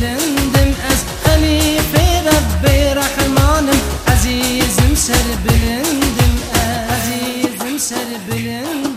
بلندم از خلیف رب رحمانم عزیزم سر بلندم عزیزم سر بلندم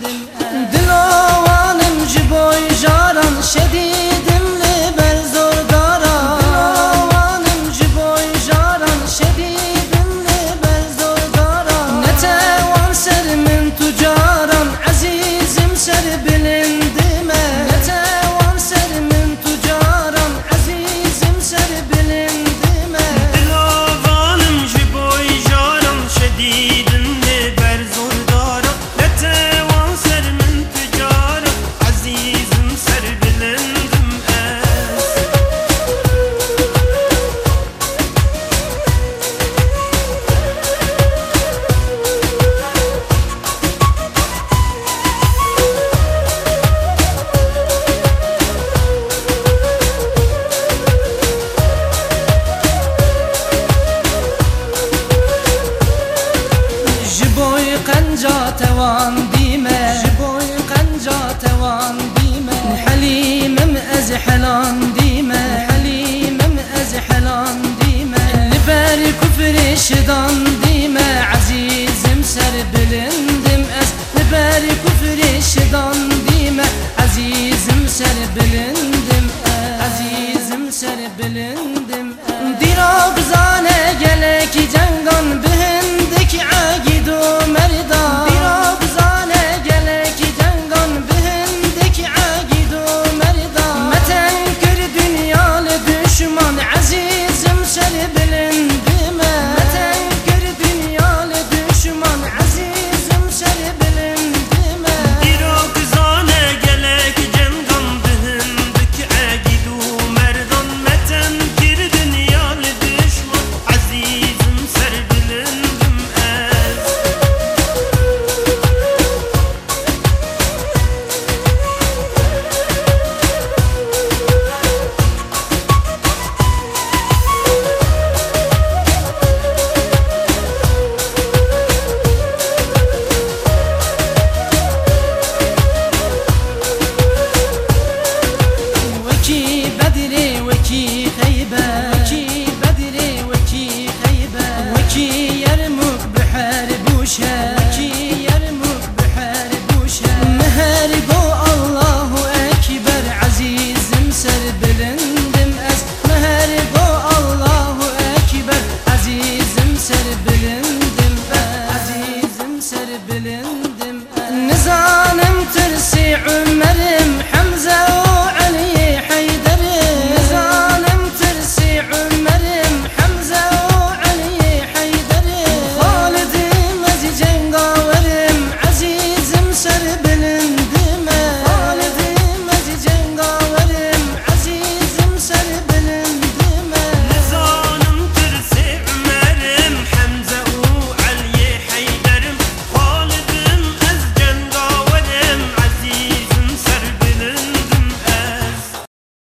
توان ديما. جبوي قنجا توان ديما. حليم مأز حلان ديما. حليم مأز حلان ديما. لبار كفر شدان ديما. عزيز مسر بلندم أز لبار كفر شدان şehir bu şehir